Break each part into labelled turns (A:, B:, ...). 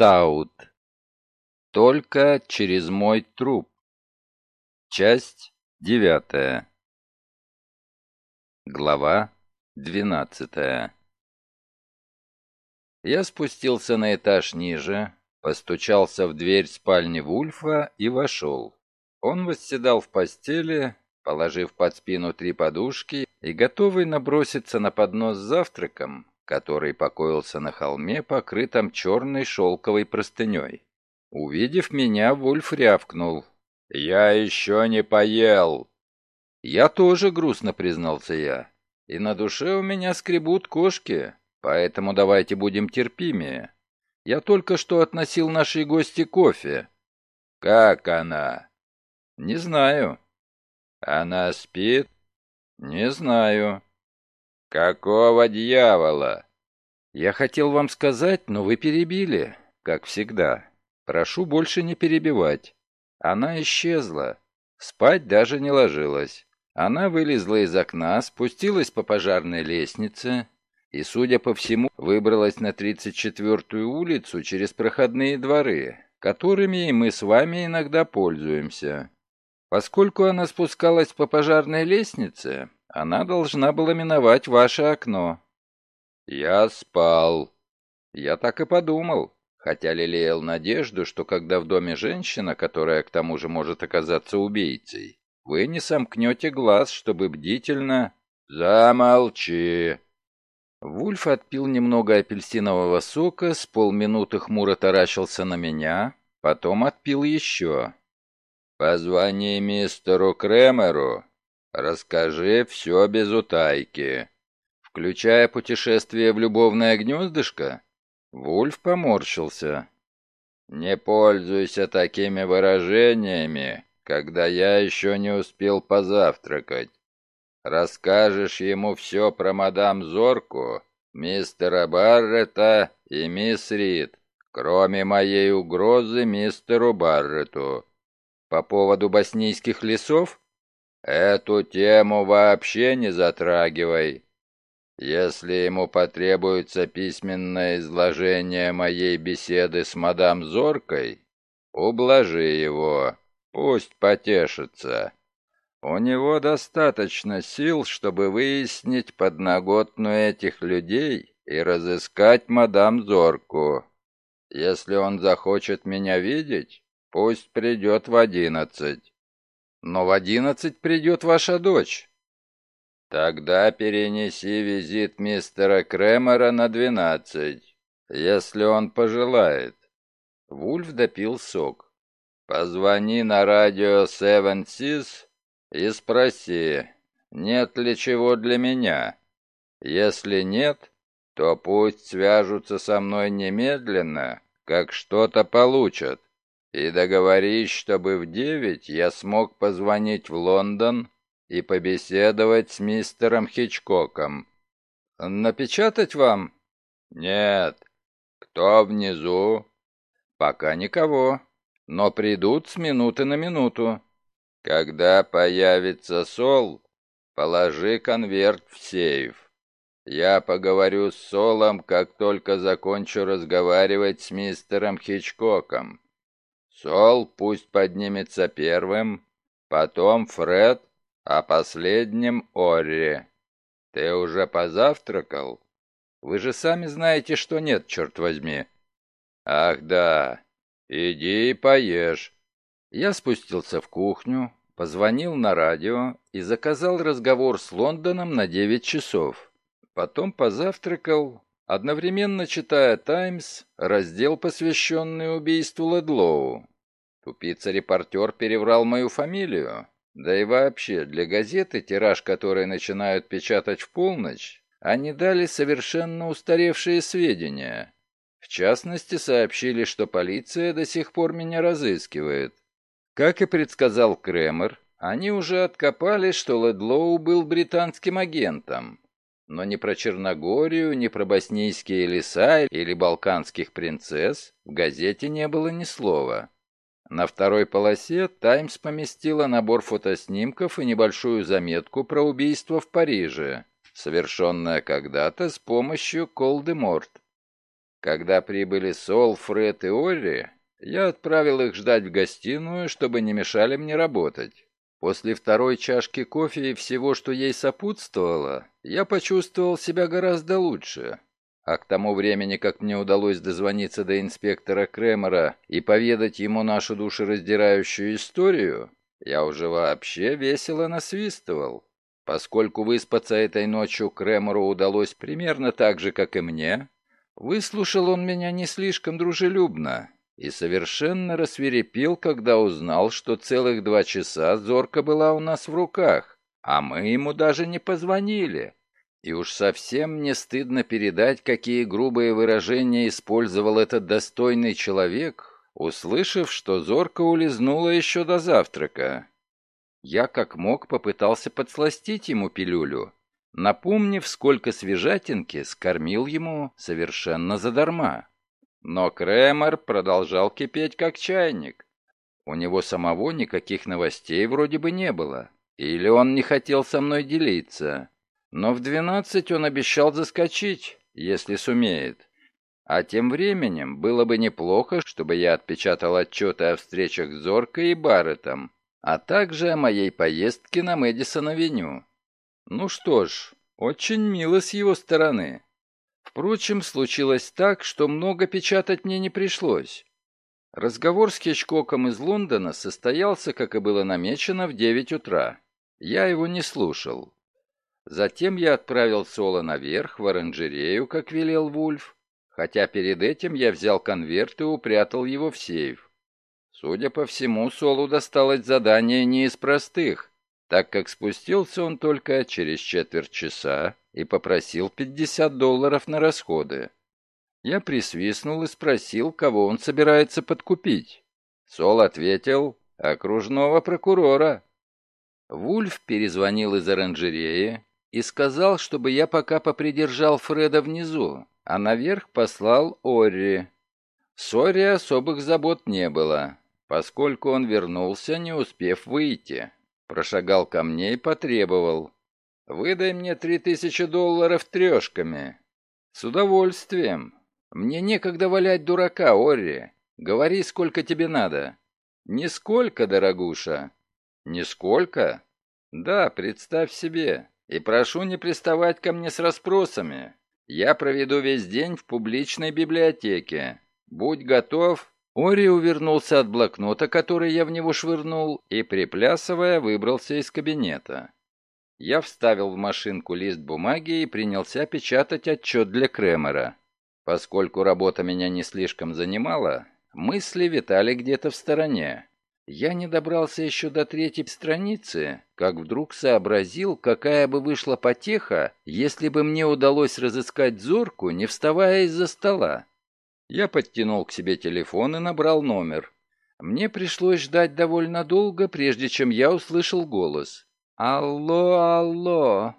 A: Стаут. Только через мой труп. Часть девятая. Глава двенадцатая. Я спустился на этаж ниже, постучался в дверь спальни Вульфа и вошел. Он восседал в постели, положив под спину три подушки и готовый наброситься на поднос с завтраком, который покоился на холме, покрытом черной шелковой простыней. Увидев меня, Вульф рявкнул. «Я еще не поел!» «Я тоже грустно», — признался я. «И на душе у меня скребут кошки, поэтому давайте будем терпимее. Я только что относил нашей гости кофе». «Как она?» «Не знаю». «Она спит?» «Не знаю». «Какого дьявола?» «Я хотел вам сказать, но вы перебили, как всегда. Прошу больше не перебивать. Она исчезла. Спать даже не ложилась. Она вылезла из окна, спустилась по пожарной лестнице и, судя по всему, выбралась на 34-ю улицу через проходные дворы, которыми и мы с вами иногда пользуемся. Поскольку она спускалась по пожарной лестнице, она должна была миновать ваше окно. Я спал. Я так и подумал, хотя лелеял надежду, что когда в доме женщина, которая к тому же может оказаться убийцей, вы не сомкнете глаз, чтобы бдительно... Замолчи. Вульф отпил немного апельсинового сока, с полминуты хмуро таращился на меня, потом отпил еще. «Позвони мистеру Кремеру Расскажи все без утайки. Включая путешествие в любовное гнездышко? Вульф поморщился. Не пользуйся такими выражениями, когда я еще не успел позавтракать. Расскажешь ему все про мадам Зорку, мистера Баррета и мисс Рид, кроме моей угрозы мистеру Баррету. По поводу боснийских лесов? Эту тему вообще не затрагивай. Если ему потребуется письменное изложение моей беседы с мадам Зоркой, ублажи его, пусть потешится. У него достаточно сил, чтобы выяснить подноготную этих людей и разыскать мадам Зорку. Если он захочет меня видеть, пусть придет в одиннадцать. Но в одиннадцать придет ваша дочь. Тогда перенеси визит мистера Кремера на двенадцать, если он пожелает. Вульф допил сок. Позвони на радио Seven Seas и спроси, нет ли чего для меня. Если нет, то пусть свяжутся со мной немедленно, как что-то получат. И договорись, чтобы в девять я смог позвонить в Лондон и побеседовать с мистером Хичкоком. Напечатать вам? Нет. Кто внизу? Пока никого, но придут с минуты на минуту. Когда появится Сол, положи конверт в сейф. Я поговорю с Солом, как только закончу разговаривать с мистером Хичкоком. Сол пусть поднимется первым, потом Фред, а последним Орри. Ты уже позавтракал? Вы же сами знаете, что нет, черт возьми. Ах да, иди и поешь. Я спустился в кухню, позвонил на радио и заказал разговор с Лондоном на 9 часов. Потом позавтракал, одновременно читая «Таймс», раздел, посвященный убийству Ледлоу. Тупица-репортер переврал мою фамилию. Да и вообще, для газеты, тираж которой начинают печатать в полночь, они дали совершенно устаревшие сведения. В частности, сообщили, что полиция до сих пор меня разыскивает. Как и предсказал Кремер, они уже откопали, что Ледлоу был британским агентом. Но ни про Черногорию, ни про боснийские леса или балканских принцесс в газете не было ни слова. На второй полосе «Таймс» поместила набор фотоснимков и небольшую заметку про убийство в Париже, совершенное когда-то с помощью Колдеморт. Когда прибыли Сол, Фред и Орри, я отправил их ждать в гостиную, чтобы не мешали мне работать. После второй чашки кофе и всего, что ей сопутствовало, я почувствовал себя гораздо лучше. А к тому времени, как мне удалось дозвониться до инспектора Кремера и поведать ему нашу душераздирающую историю, я уже вообще весело насвистывал. Поскольку выспаться этой ночью Кремеру удалось примерно так же, как и мне, выслушал он меня не слишком дружелюбно и совершенно рассверепел, когда узнал, что целых два часа Зорка была у нас в руках, а мы ему даже не позвонили. И уж совсем не стыдно передать, какие грубые выражения использовал этот достойный человек, услышав, что Зорка улизнула еще до завтрака. Я как мог попытался подсластить ему пилюлю, напомнив, сколько свежатинки скормил ему совершенно задарма. Но Кремер продолжал кипеть как чайник. У него самого никаких новостей вроде бы не было. Или он не хотел со мной делиться. Но в двенадцать он обещал заскочить, если сумеет. А тем временем было бы неплохо, чтобы я отпечатал отчеты о встречах с Зоркой и Барреттом, а также о моей поездке на Мэдисон-авеню. Ну что ж, очень мило с его стороны. Впрочем, случилось так, что много печатать мне не пришлось. Разговор с Хичкоком из Лондона состоялся, как и было намечено, в девять утра. Я его не слушал. Затем я отправил Соло наверх, в оранжерею, как велел Вульф, хотя перед этим я взял конверт и упрятал его в сейф. Судя по всему, Солу досталось задание не из простых, так как спустился он только через четверть часа и попросил 50 долларов на расходы. Я присвистнул и спросил, кого он собирается подкупить. Сол ответил, окружного прокурора. Вульф перезвонил из оранжереи, и сказал, чтобы я пока попридержал Фреда внизу, а наверх послал Орри. С Орри особых забот не было, поскольку он вернулся, не успев выйти. Прошагал ко мне и потребовал. «Выдай мне три тысячи долларов трешками». «С удовольствием. Мне некогда валять дурака, Орри. Говори, сколько тебе надо». «Нисколько, дорогуша». «Нисколько?» «Да, представь себе. И прошу не приставать ко мне с расспросами. Я проведу весь день в публичной библиотеке. Будь готов». Ори увернулся от блокнота, который я в него швырнул, и, приплясывая, выбрался из кабинета. Я вставил в машинку лист бумаги и принялся печатать отчет для Кремера. Поскольку работа меня не слишком занимала, мысли витали где-то в стороне. Я не добрался еще до третьей страницы, как вдруг сообразил, какая бы вышла потеха, если бы мне удалось разыскать Зорку, не вставая из-за стола. Я подтянул к себе телефон и набрал номер. Мне пришлось ждать довольно долго, прежде чем я услышал голос. «Алло, алло!»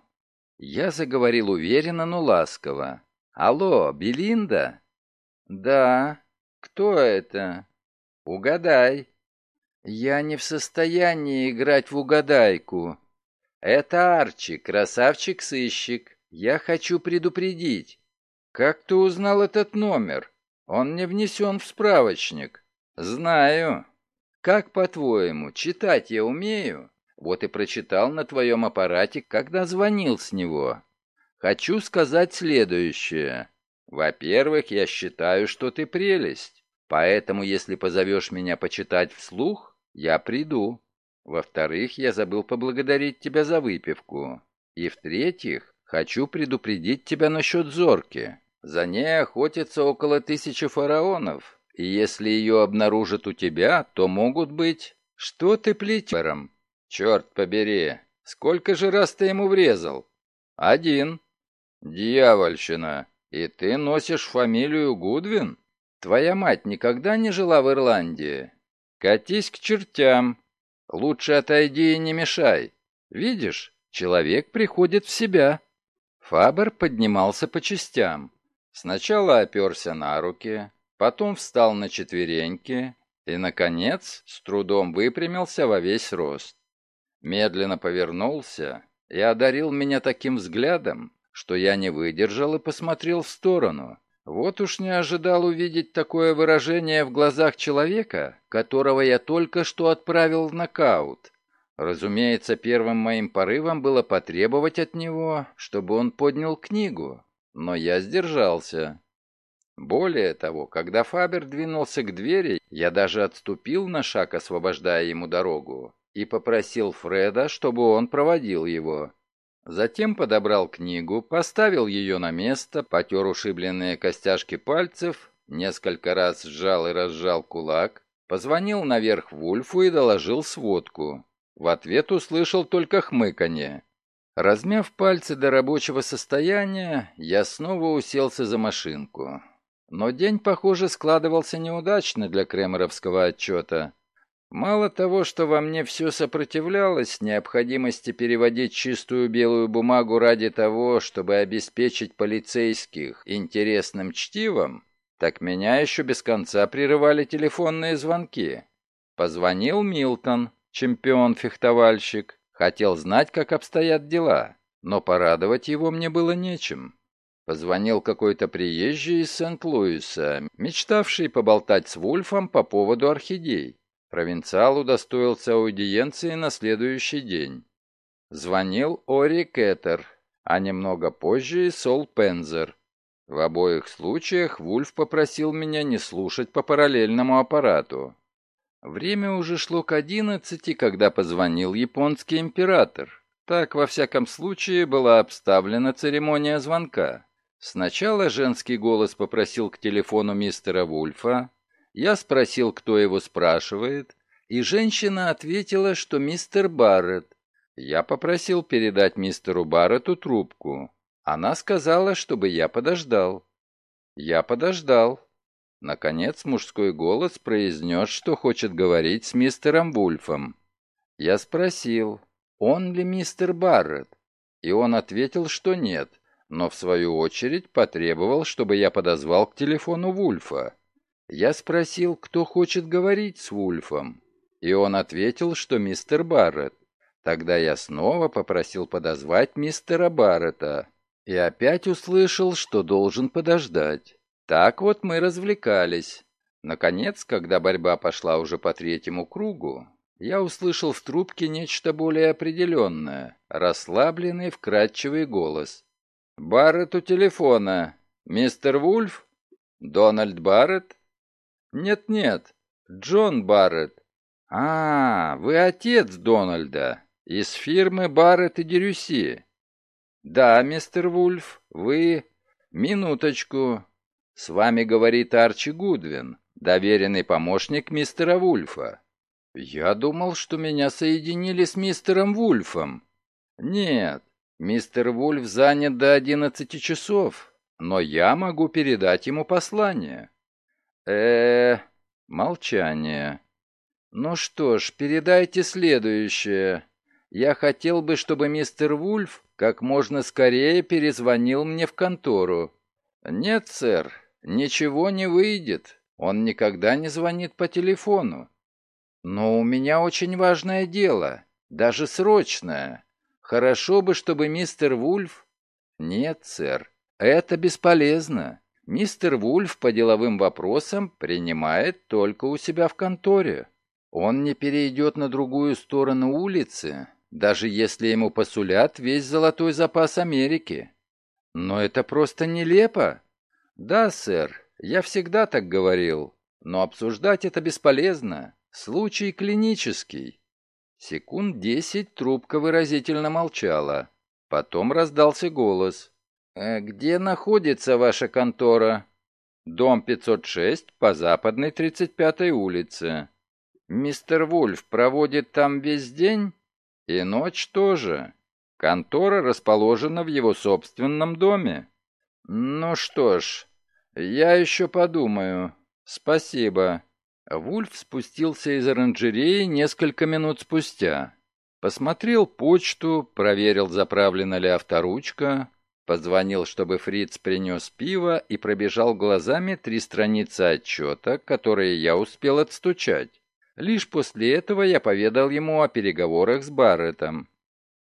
A: Я заговорил уверенно, но ласково. «Алло, Белинда?» «Да. Кто это?» «Угадай». «Я не в состоянии играть в угадайку. Это Арчи, красавчик-сыщик. Я хочу предупредить. Как ты узнал этот номер? Он не внесен в справочник». «Знаю. Как, по-твоему, читать я умею?» Вот и прочитал на твоем аппарате, когда звонил с него. Хочу сказать следующее. Во-первых, я считаю, что ты прелесть. Поэтому, если позовешь меня почитать вслух, я приду. Во-вторых, я забыл поблагодарить тебя за выпивку. И в-третьих, хочу предупредить тебя насчет Зорки. За ней охотятся около тысячи фараонов, и если ее обнаружат у тебя, то могут быть... Что ты плетером? Черт побери, сколько же раз ты ему врезал? Один. Дьявольщина. И ты носишь фамилию Гудвин? Твоя мать никогда не жила в Ирландии? Катись к чертям. Лучше отойди и не мешай. Видишь, человек приходит в себя. Фабер поднимался по частям. Сначала оперся на руки, потом встал на четвереньки и, наконец, с трудом выпрямился во весь рост. Медленно повернулся и одарил меня таким взглядом, что я не выдержал и посмотрел в сторону. Вот уж не ожидал увидеть такое выражение в глазах человека, которого я только что отправил в нокаут. Разумеется, первым моим порывом было потребовать от него, чтобы он поднял книгу, но я сдержался. Более того, когда Фабер двинулся к двери, я даже отступил на шаг, освобождая ему дорогу, и попросил Фреда, чтобы он проводил его. Затем подобрал книгу, поставил ее на место, потер ушибленные костяшки пальцев, несколько раз сжал и разжал кулак, позвонил наверх Вульфу и доложил сводку. В ответ услышал только хмыканье. Размяв пальцы до рабочего состояния, я снова уселся за машинку. Но день, похоже, складывался неудачно для кремеровского отчета. Мало того, что во мне все сопротивлялось необходимости переводить чистую белую бумагу ради того, чтобы обеспечить полицейских интересным чтивом, так меня еще без конца прерывали телефонные звонки. Позвонил Милтон, чемпион-фехтовальщик, хотел знать, как обстоят дела, но порадовать его мне было нечем. Позвонил какой-то приезжий из Сент-Луиса, мечтавший поболтать с Вульфом по поводу орхидей. Провинциал удостоился аудиенции на следующий день. Звонил Ори Кеттер, а немного позже и Сол Пензер. В обоих случаях Вульф попросил меня не слушать по параллельному аппарату. Время уже шло к одиннадцати, когда позвонил японский император. Так, во всяком случае, была обставлена церемония звонка. Сначала женский голос попросил к телефону мистера Вульфа, я спросил, кто его спрашивает, и женщина ответила, что мистер Барретт. Я попросил передать мистеру Барретту трубку. Она сказала, чтобы я подождал. Я подождал. Наконец мужской голос произнес, что хочет говорить с мистером Вульфом. Я спросил, он ли мистер Барретт, и он ответил, что нет, но в свою очередь потребовал, чтобы я подозвал к телефону Вульфа. Я спросил, кто хочет говорить с Вульфом, и он ответил, что мистер Барретт. Тогда я снова попросил подозвать мистера Барретта и опять услышал, что должен подождать. Так вот мы развлекались. Наконец, когда борьба пошла уже по третьему кругу, я услышал в трубке нечто более определенное, расслабленный, вкрадчивый голос. «Барретт у телефона. Мистер Вульф? Дональд Барретт?» «Нет-нет, Джон Барретт». «А, вы отец Дональда, из фирмы Барретт и Дерюси». «Да, мистер Вульф, вы...» «Минуточку. С вами говорит Арчи Гудвин, доверенный помощник мистера Вульфа». «Я думал, что меня соединили с мистером Вульфом». «Нет, мистер Вульф занят до одиннадцати часов, но я могу передать ему послание» э Молчание. Ну что ж, передайте следующее. Я хотел бы, чтобы мистер Вульф как можно скорее перезвонил мне в контору. Нет, сэр, ничего не выйдет. Он никогда не звонит по телефону. Но у меня очень важное дело, даже срочное. Хорошо бы, чтобы мистер Вульф... Нет, сэр, это бесполезно. Мистер Вульф по деловым вопросам принимает только у себя в конторе. Он не перейдет на другую сторону улицы, даже если ему посулят весь золотой запас Америки. Но это просто нелепо. Да, сэр, я всегда так говорил, но обсуждать это бесполезно. Случай клинический. Секунд десять трубка выразительно молчала. Потом раздался голос. Э, «Где находится ваша контора?» «Дом 506 по западной 35-й улице. Мистер Вульф проводит там весь день и ночь тоже. Контора расположена в его собственном доме. Ну что ж, я еще подумаю. Спасибо». Вульф спустился из оранжереи несколько минут спустя. Посмотрел почту, проверил, заправлена ли авторучка, Позвонил, чтобы Фриц принес пиво и пробежал глазами три страницы отчета, которые я успел отстучать. Лишь после этого я поведал ему о переговорах с Барреттом.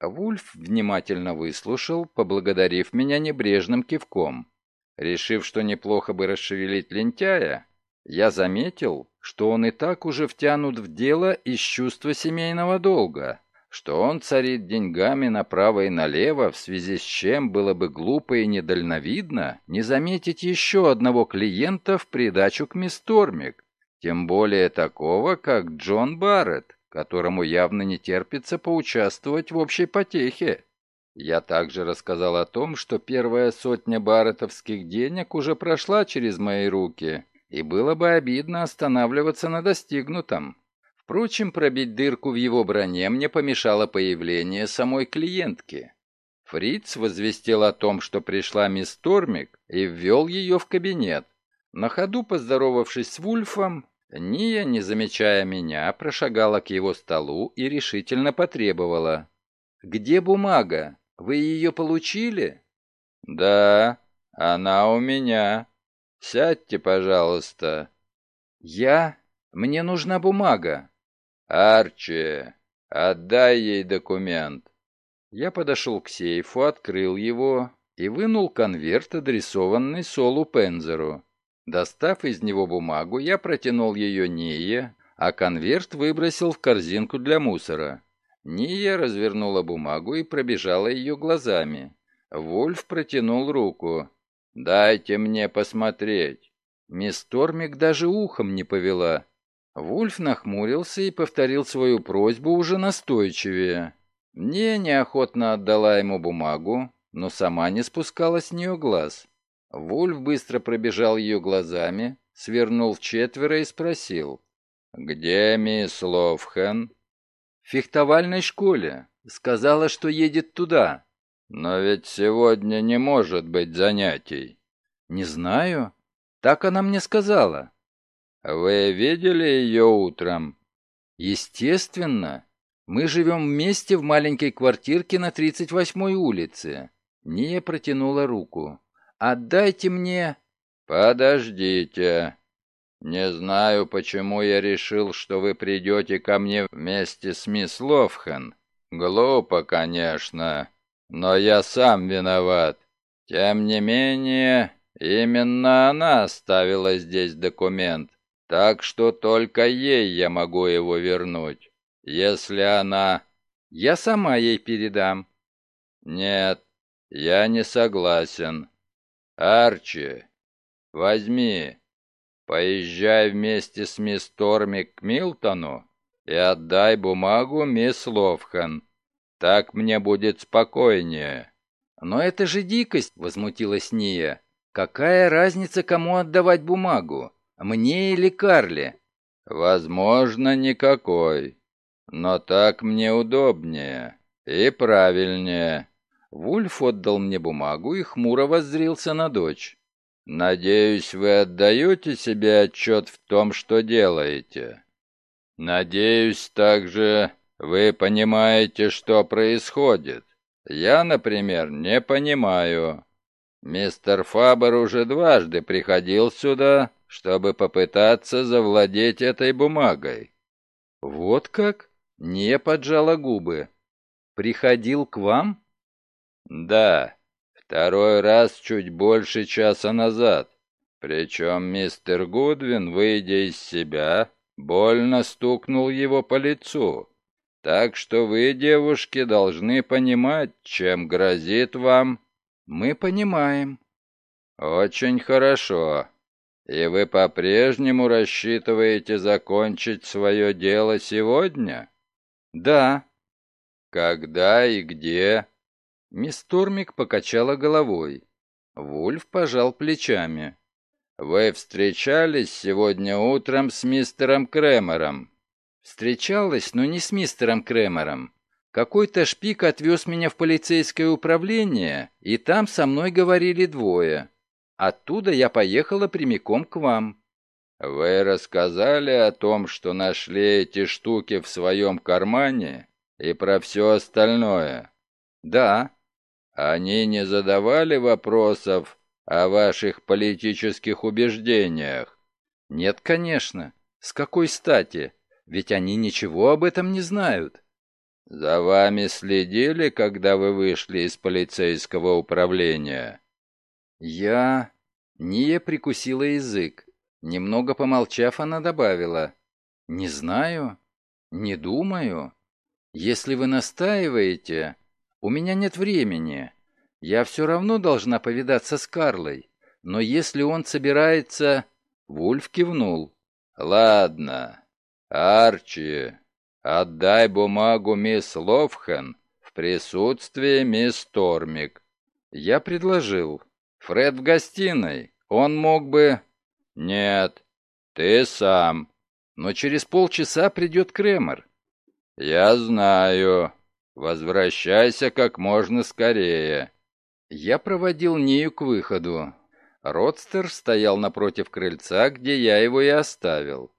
A: Вульф внимательно выслушал, поблагодарив меня небрежным кивком. Решив, что неплохо бы расшевелить лентяя, я заметил, что он и так уже втянут в дело из чувства семейного долга, что он царит деньгами направо и налево, в связи с чем было бы глупо и недальновидно не заметить еще одного клиента в придачу к мисс Тормик, тем более такого, как Джон Барретт, которому явно не терпится поучаствовать в общей потехе. Я также рассказал о том, что первая сотня барретовских денег уже прошла через мои руки, и было бы обидно останавливаться на достигнутом. Впрочем, пробить дырку в его броне мне помешало появление самой клиентки. Фриц возвестил о том, что пришла мисс Тормик, и ввел ее в кабинет. На ходу поздоровавшись с Вульфом, Ния, не замечая меня, прошагала к его столу и решительно потребовала. «Где бумага? Вы ее получили?» «Да, она у меня. Сядьте, пожалуйста». «Я? Мне нужна бумага». «Арчи, отдай ей документ». Я подошел к сейфу, открыл его и вынул конверт, адресованный Солу Пензеру. Достав из него бумагу, я протянул ее Ния, а конверт выбросил в корзинку для мусора. Ния развернула бумагу и пробежала ее глазами. Вольф протянул руку. «Дайте мне посмотреть». Мисс Тормик даже ухом не повела. Вульф нахмурился и повторил свою просьбу уже настойчивее. Мне неохотно отдала ему бумагу, но сама не спускала с нее глаз. Вульф быстро пробежал ее глазами, свернул в четверо и спросил. «Где мисс Ловхен?» «В фехтовальной школе. Сказала, что едет туда». «Но ведь сегодня не может быть занятий». «Не знаю. Так она мне сказала». «Вы видели ее утром?» «Естественно. Мы живем вместе в маленькой квартирке на 38-й улице». Ния протянула руку. Отдайте мне...» «Подождите. Не знаю, почему я решил, что вы придете ко мне вместе с мисс Ловхен. Глупо, конечно, но я сам виноват. Тем не менее, именно она оставила здесь документ, так что только ей я могу его вернуть. Если она... Я сама ей передам. Нет, я не согласен. «Арчи, возьми, поезжай вместе с мисс Торми к Милтону и отдай бумагу мисс Ловхан. Так мне будет спокойнее». «Но это же дикость!» — возмутилась Ния. «Какая разница, кому отдавать бумагу? Мне или Карли?» «Возможно, никакой. Но так мне удобнее и правильнее. Вульф отдал мне бумагу и хмуро воззрился на дочь. «Надеюсь, вы отдаете себе отчет в том, что делаете. Надеюсь, также вы понимаете, что происходит. Я, например, не понимаю. Мистер Фабер уже дважды приходил сюда, чтобы попытаться завладеть этой бумагой». «Вот как?» — не поджала губы. «Приходил к вам?» «Да, второй раз чуть больше часа назад. Причем мистер Гудвин, выйдя из себя, больно стукнул его по лицу. Так что вы, девушки, должны понимать, чем грозит вам...» «Мы понимаем». «Очень хорошо. И вы по-прежнему рассчитываете закончить свое дело сегодня?» «Да». «Когда и где?» Мисс Тормик покачала головой. Вульф пожал плечами. «Вы встречались сегодня утром с мистером Кремером?» «Встречалась, но не с мистером Кремером. Какой-то шпик отвез меня в полицейское управление, и там со мной говорили двое. Оттуда я поехала прямиком к вам». «Вы рассказали о том, что нашли эти штуки в своем кармане и про все остальное?» «Да». Они не задавали вопросов о ваших политических убеждениях? Нет, конечно. С какой стати? Ведь они ничего об этом не знают. За вами следили, когда вы вышли из полицейского управления? Я... Ния прикусила язык. Немного помолчав, она добавила. «Не знаю. Не думаю. Если вы настаиваете, у меня нет времени. Я все равно должна повидаться с Карлой. Но если он собирается...» Вульф кивнул. «Ладно. Арчи, отдай бумагу мисс Ловхен в присутствии мисс Тормик». Я предложил. «Фред в гостиной. Он мог бы...» «Нет, ты сам. Но через полчаса придет Кремер». «Я знаю. Возвращайся как можно скорее». Я проводил Нию к выходу. Родстер стоял напротив крыльца, где я его и оставил.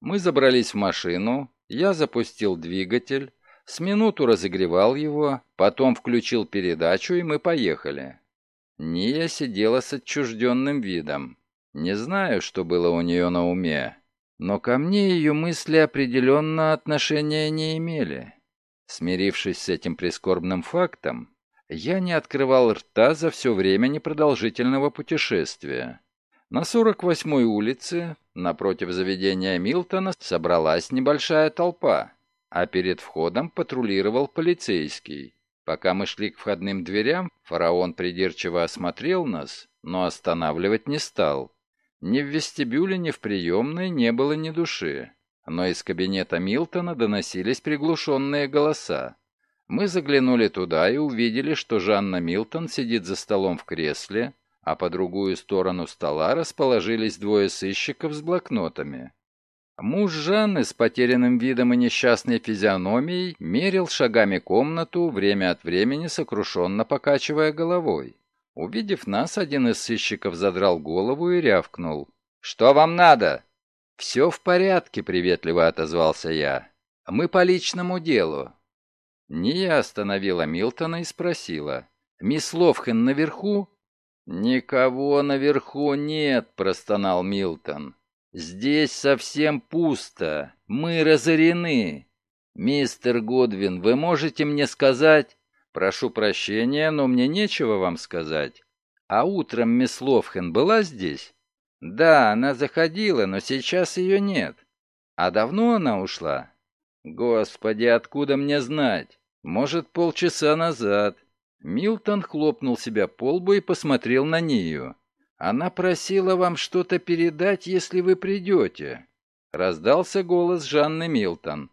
A: Мы забрались в машину, я запустил двигатель, с минуту разогревал его, потом включил передачу, и мы поехали. Ния сидела с отчужденным видом. Не знаю, что было у нее на уме, но ко мне ее мысли определенно отношения не имели. Смирившись с этим прискорбным фактом, я не открывал рта за все время непродолжительного путешествия. На 48-й улице, напротив заведения Милтона, собралась небольшая толпа, а перед входом патрулировал полицейский. Пока мы шли к входным дверям, фараон придирчиво осмотрел нас, но останавливать не стал. Ни в вестибюле, ни в приемной не было ни души, но из кабинета Милтона доносились приглушенные голоса. Мы заглянули туда и увидели, что Жанна Милтон сидит за столом в кресле, а по другую сторону стола расположились двое сыщиков с блокнотами. Муж Жанны с потерянным видом и несчастной физиономией мерил шагами комнату, время от времени сокрушенно покачивая головой. Увидев нас, один из сыщиков задрал голову и рявкнул. «Что вам надо?» «Все в порядке», — приветливо отозвался я. «Мы по личному делу. Ния остановила Милтона и спросила. «Мисс Ловхен наверху?» «Никого наверху нет», — простонал Милтон. «Здесь совсем пусто. Мы разорены. Мистер Годвин, вы можете мне сказать...» «Прошу прощения, но мне нечего вам сказать. А утром мисс Ловхен была здесь?» «Да, она заходила, но сейчас ее нет. А давно она ушла?» «Господи, откуда мне знать? Может, полчаса назад». Милтон хлопнул себя по лбу и посмотрел на нее. «Она просила вам что-то передать, если вы придете». Раздался голос Жанны Милтон.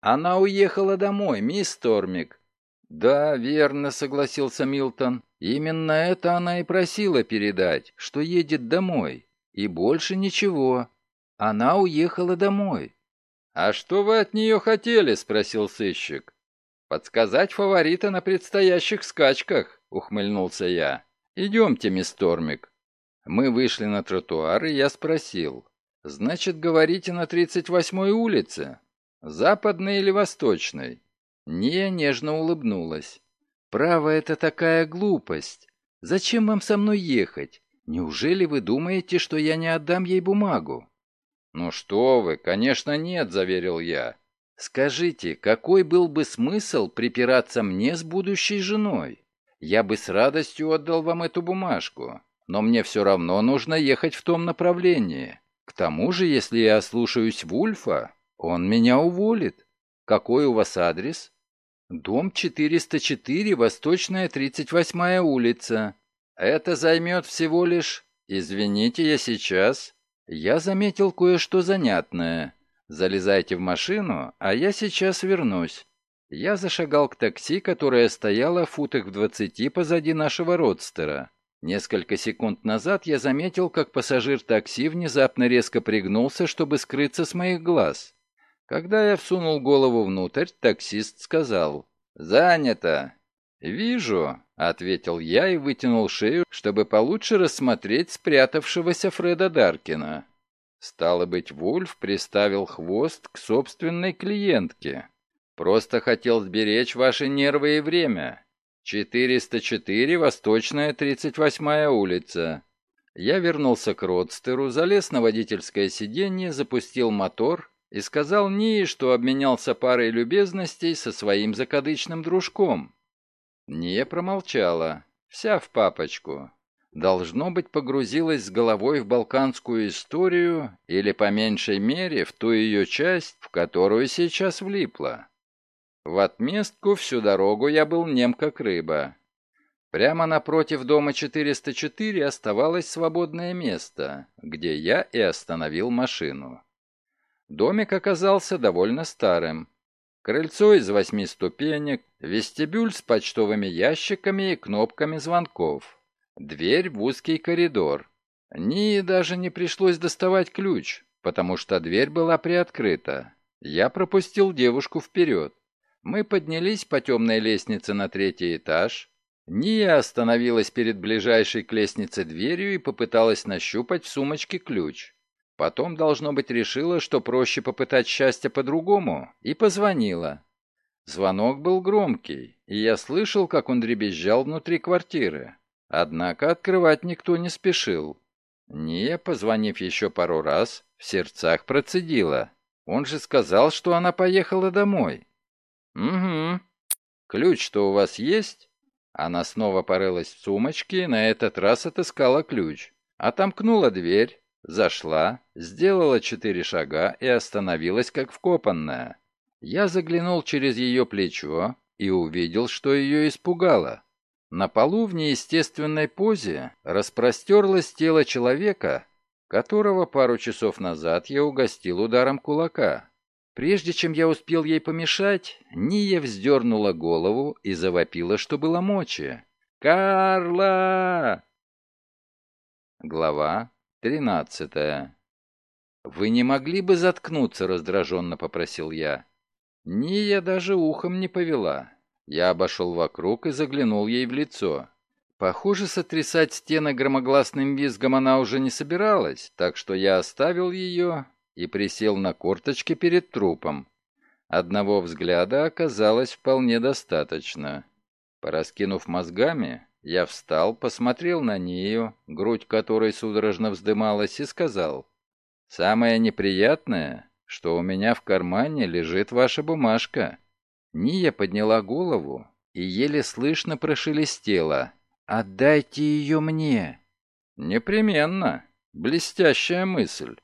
A: «Она уехала домой, мисс Тормик». «Да, верно», — согласился Милтон. «Именно это она и просила передать, что едет домой. И больше ничего. Она уехала домой». «А что вы от нее хотели?» — спросил сыщик. «Подсказать фаворита на предстоящих скачках», — ухмыльнулся я. «Идемте, мисс Тормик». Мы вышли на тротуар, и я спросил. «Значит, говорите, на 38-й улице? Западной или восточной?» Ния нежно улыбнулась. «Право, это такая глупость. Зачем вам со мной ехать? Неужели вы думаете, что я не отдам ей бумагу?» «Ну что вы, конечно нет», — заверил я. «Скажите, какой был бы смысл припираться мне с будущей женой? Я бы с радостью отдал вам эту бумажку, но мне все равно нужно ехать в том направлении. К тому же, если я ослушаюсь Вульфа, он меня уволит. Какой у вас адрес?» «Дом 404, Восточная 38-я улица. Это займет всего лишь...» «Извините, я сейчас...» Я заметил кое-что занятное. Залезайте в машину, а я сейчас вернусь. Я зашагал к такси, которое стояло в футах в двадцати позади нашего родстера. Несколько секунд назад я заметил, как пассажир такси внезапно резко пригнулся, чтобы скрыться с моих глаз. Когда я всунул голову внутрь, таксист сказал «Занято». «Вижу», — ответил я и вытянул шею, чтобы получше рассмотреть спрятавшегося Фреда Даркина. Стало быть, Вульф приставил хвост к собственной клиентке. Просто хотел сберечь ваши нервы и время. 404, Восточная, 38-я улица. Я вернулся к родстеру, залез на водительское сиденье, запустил мотор и сказал Нии, что обменялся парой любезностей со своим закадычным дружком. Ния промолчала, вся в папочку. должно быть, погрузилась с головой в балканскую историю или, по меньшей мере, в ту ее часть, в которую сейчас влипла. В отместку всю дорогу я был нем как рыба. Прямо напротив дома 404 оставалось свободное место, где я и остановил машину. Домик оказался довольно старым. Крыльцо из восьми ступенек, вестибюль с почтовыми ящиками и кнопками звонков. Дверь в узкий коридор. Ни даже не пришлось доставать ключ, потому что дверь была приоткрыта. Я пропустил девушку вперед. Мы поднялись по темной лестнице на третий этаж. Ния остановилась перед ближайшей к лестнице дверью и попыталась нащупать в сумочке ключ. Потом, должно быть, решила, что проще попытать счастье по-другому, и позвонила. Звонок был громкий, и я слышал, как он дребезжал внутри квартиры. Однако открывать никто не спешил. Ния, позвонив еще пару раз, в сердцах процедила. Он же сказал, что она поехала домой. «Угу. Ключ-то у вас есть?» Она снова порылась в сумочке и на этот раз отыскала ключ. Отомкнула дверь, зашла, сделала четыре шага и остановилась как вкопанная. Я заглянул через ее плечо и увидел, что ее испугало. На полу в неестественной позе распростерлось тело человека, которого пару часов назад я угостил ударом кулака. Прежде чем я успел ей помешать, Ния вздернула голову и завопила, что было мочи. «Карла!» Глава тринадцатая. «Вы не могли бы заткнуться?» — раздраженно попросил я. Ния даже ухом не повела. Я обошел вокруг и заглянул ей в лицо. Похоже, сотрясать стены громогласным визгом она уже не собиралась, так что я оставил ее и присел на корточки перед трупом. Одного взгляда оказалось вполне достаточно. Пораскинув мозгами, я встал, посмотрел на нее, грудь которой судорожно вздымалась, и сказал, «Самое неприятное, что у меня в кармане лежит ваша бумажка». Ния подняла голову и еле слышно прошелестела. «Отдайте ее мне!» «Непременно! Блестящая мысль!»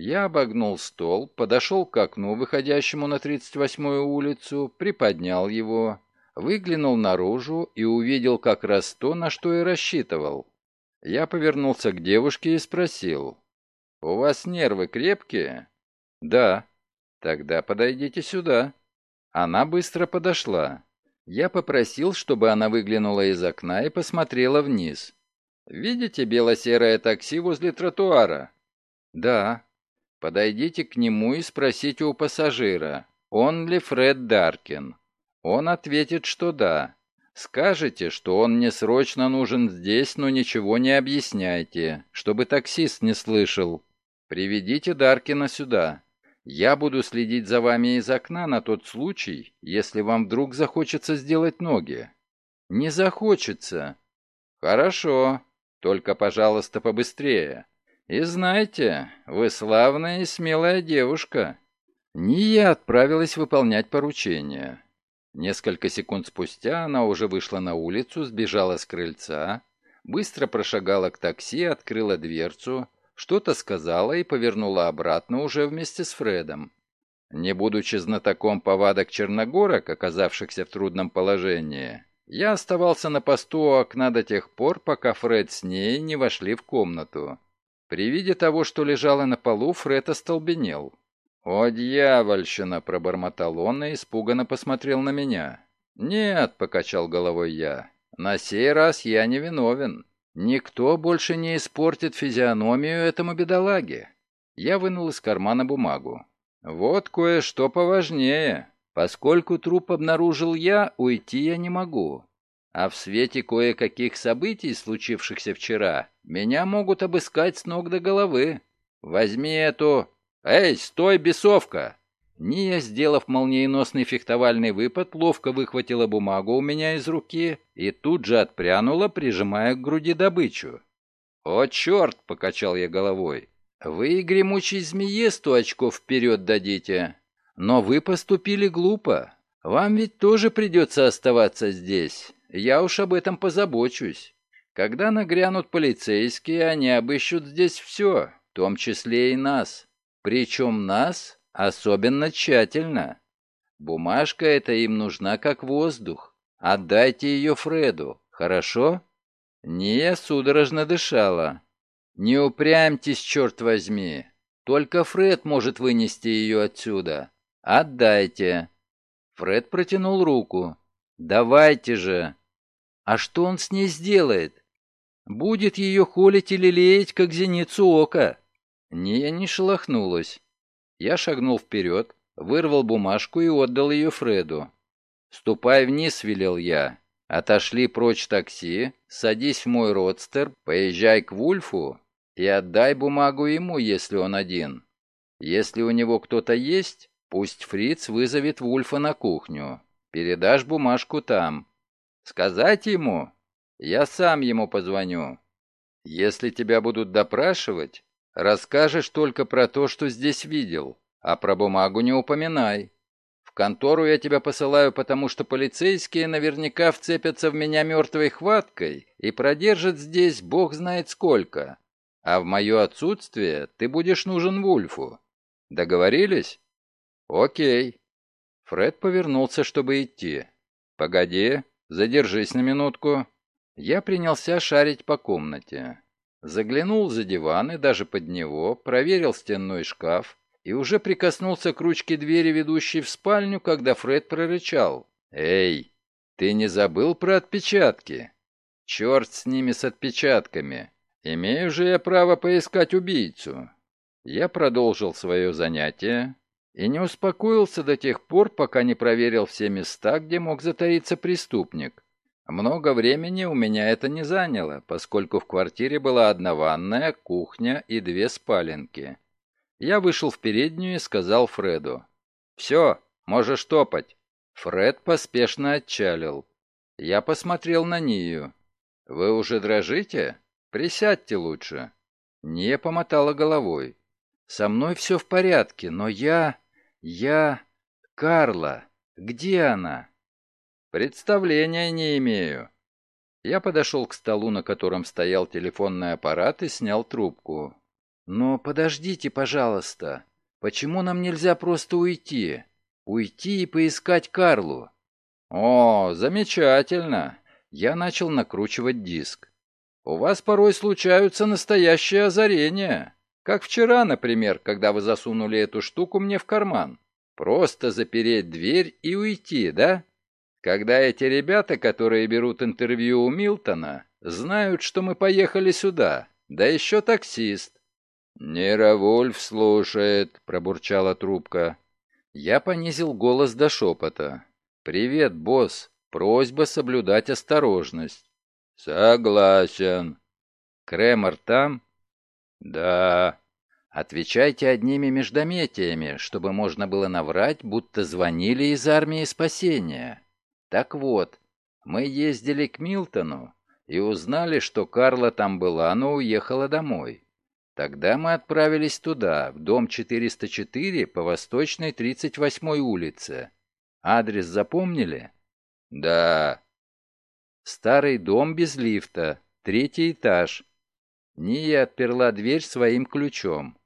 A: Я обогнул стол, подошел к окну, выходящему на 38-ю улицу, приподнял его, выглянул наружу и увидел как раз то, на что и рассчитывал. Я повернулся к девушке и спросил, «У вас нервы крепкие?» «Да». «Тогда подойдите сюда». Она быстро подошла. Я попросил, чтобы она выглянула из окна и посмотрела вниз. «Видите бело-серое такси возле тротуара?» «Да». «Подойдите к нему и спросите у пассажира, он ли Фред Даркин. Он ответит, что да. Скажете, что он мне срочно нужен здесь, но ничего не объясняйте, чтобы таксист не слышал. Приведите Даркина сюда. Я буду следить за вами из окна на тот случай, если вам вдруг захочется сделать ноги. Не захочется. Хорошо, только, пожалуйста, побыстрее. И знайте, вы славная и смелая девушка. Ния отправилась выполнять поручение. Несколько секунд спустя она уже вышла на улицу, сбежала с крыльца, быстро прошагала к такси, открыла дверцу, что-то сказала и повернула обратно уже вместе с Фредом. Не будучи знатоком повадок черногорок, оказавшихся в трудном положении, я оставался на посту у окна до тех пор, пока Фред с ней не вошли в комнату. При виде того, что лежало на полу, Фред остолбенел. «О, дьявольщина!» — пробормотал он и испуганно посмотрел на меня. «Нет», — покачал головой я, — «на сей раз я не виновен. Никто больше не испортит физиономию этому бедолаге. Я вынул из кармана бумагу. Вот кое-что поважнее. Поскольку труп обнаружил я, уйти я не могу. А в свете кое-каких событий, случившихся вчера, меня могут обыскать с ног до головы. Возьми эту... Эй, стой, бесовка! Ния, сделав молниеносный фехтовальный выпад, ловко выхватила бумагу у меня из руки и тут же отпрянула, прижимая к груди добычу. «О, черт!» — покачал я головой. «Вы, гремучей змее, сто очков вперед дадите. Но вы поступили глупо. Вам ведь тоже придется оставаться здесь. Я уж об этом позабочусь. Когда нагрянут полицейские, они обыщут здесь все, в том числе и нас. Причем нас особенно тщательно. Бумажка эта им нужна как воздух. Отдайте ее Фреду, хорошо?» Ния судорожно дышала. «Не упрямьтесь, черт возьми. Только Фред может вынести ее отсюда. Отдайте». Фред протянул руку. «Давайте же!» «А что он с ней сделает?» «Будет ее холить или леять, как зеницу ока». Ния не шелохнулась. Я шагнул вперед, вырвал бумажку и отдал ее Фреду. «Ступай вниз», — велел я. «Отошли прочь такси, садись в мой родстер, поезжай к Вульфу и отдай бумагу ему, если он один. Если у него кто-то есть, пусть Фриц вызовет Вульфа на кухню. Передашь бумажку там. Сказать ему? Я сам ему позвоню. Если тебя будут допрашивать, расскажешь только про то, что здесь видел, а про бумагу не упоминай. В контору я тебя посылаю, потому что полицейские наверняка вцепятся в меня мертвой хваткой и продержат здесь бог знает сколько а в мое отсутствие ты будешь нужен Вульфу. Договорились? Окей. Фред повернулся, чтобы идти. Погоди, задержись на минутку. Я принялся шарить по комнате. Заглянул за диван и даже под него, проверил стенной шкаф и уже прикоснулся к ручке двери, ведущей в спальню, когда Фред прорычал. «Эй, ты не забыл про отпечатки?» «Черт с ними, с отпечатками!» Имею же я право поискать убийцу. Я продолжил свое занятие и не успокоился до тех пор, пока не проверил все места, где мог затаиться преступник. Много времени у меня это не заняло, поскольку в квартире была одна ванная, кухня и две спаленки. Я вышел в переднюю и сказал Фреду. «Все, можешь топать». Фред поспешно отчалил. Я посмотрел на Нию. «Вы уже дрожите?» Присядьте лучше». Не помотала головой. «Со мной все в порядке, но я... я... Карла. Где она?» «Представления не имею». Я подошел к столу, на котором стоял телефонный аппарат, и снял трубку. «Но подождите, пожалуйста. Почему нам нельзя просто уйти? Уйти и поискать Карлу?» «О, замечательно!» Я начал накручивать диск. У вас порой случаются настоящие озарения. Как вчера, например, когда вы засунули эту штуку мне в карман. Просто запереть дверь и уйти, да? Когда эти ребята, которые берут интервью у Милтона, знают, что мы поехали сюда, да еще таксист. «Нера Вульф слушает», — пробурчала трубка. Я понизил голос до шепота. «Привет, босс. Просьба соблюдать осторожность. «Согласен». «Кремер там?» «Да». «Отвечайте одними междометиями, чтобы можно было наврать, будто звонили из армии спасения. Так вот, мы ездили к Милтону и узнали, что Карла там была, но уехала домой. Тогда мы отправились туда, в дом 404 по Восточной 38 улице. Адрес запомнили?» «Да». Старый дом без лифта, третий этаж. Ния отперла дверь своим ключом.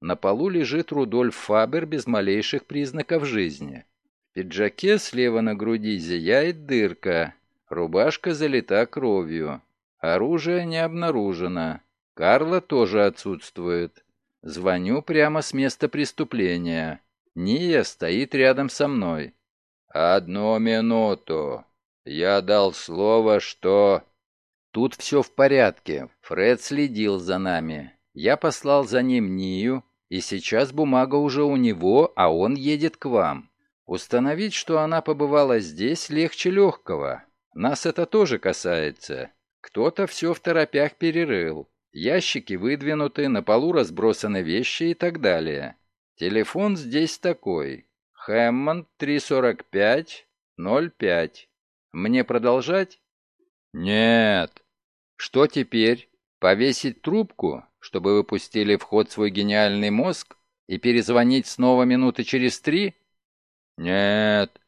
A: На полу лежит Рудольф Фабер без малейших признаков жизни. В пиджаке слева на груди зияет дырка. Рубашка залита кровью. Оружие не обнаружено. Карла тоже отсутствует. Звоню прямо с места преступления. Ния стоит рядом со мной. «Одну минуту», я дал слово, что... Тут все в порядке. Фред следил за нами. Я послал за ним Нию, и сейчас бумага уже у него, а он едет к вам. Установить, что она побывала здесь, легче легкого. Нас это тоже касается. Кто-то все в торопях перерыл. Ящики выдвинуты, на полу разбросаны вещи и так далее. Телефон здесь такой. Хэммонд 345 05. Мне продолжать? Нет. Что теперь? Повесить трубку, чтобы вы пустили в ход свой гениальный мозг и перезвонить снова минуты через три? Нет.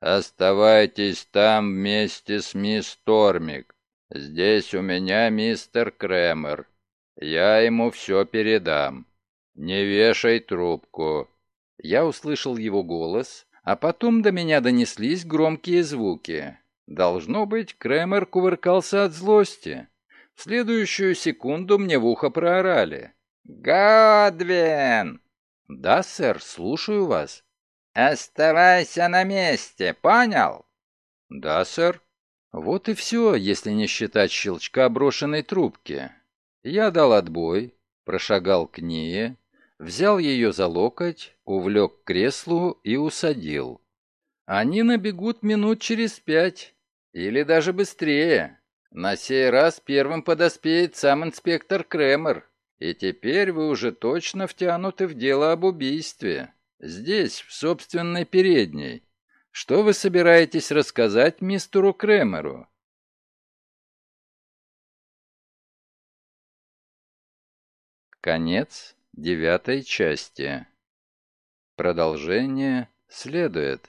A: Оставайтесь там вместе с мисс Тормик. «Здесь у меня мистер Кремер. Я ему все передам. Не вешай трубку». Я услышал его голос, а потом до меня донеслись громкие звуки. Должно быть, Кремер кувыркался от злости. В следующую секунду мне в ухо проорали. «Годвин!» «Да, сэр, слушаю вас». «Оставайся на месте, понял?» «Да, сэр». Вот и все, если не считать щелчка брошенной трубки. Я дал отбой, прошагал к ней, взял ее за локоть, увлек к креслу и усадил. Они набегут минут через пять, или даже быстрее. На сей раз первым подоспеет сам инспектор Кремер, и теперь вы уже точно втянуты в дело об убийстве. Здесь, в собственной передней. Что вы собираетесь рассказать мистеру Кремеру? Конец девятой части. Продолжение следует.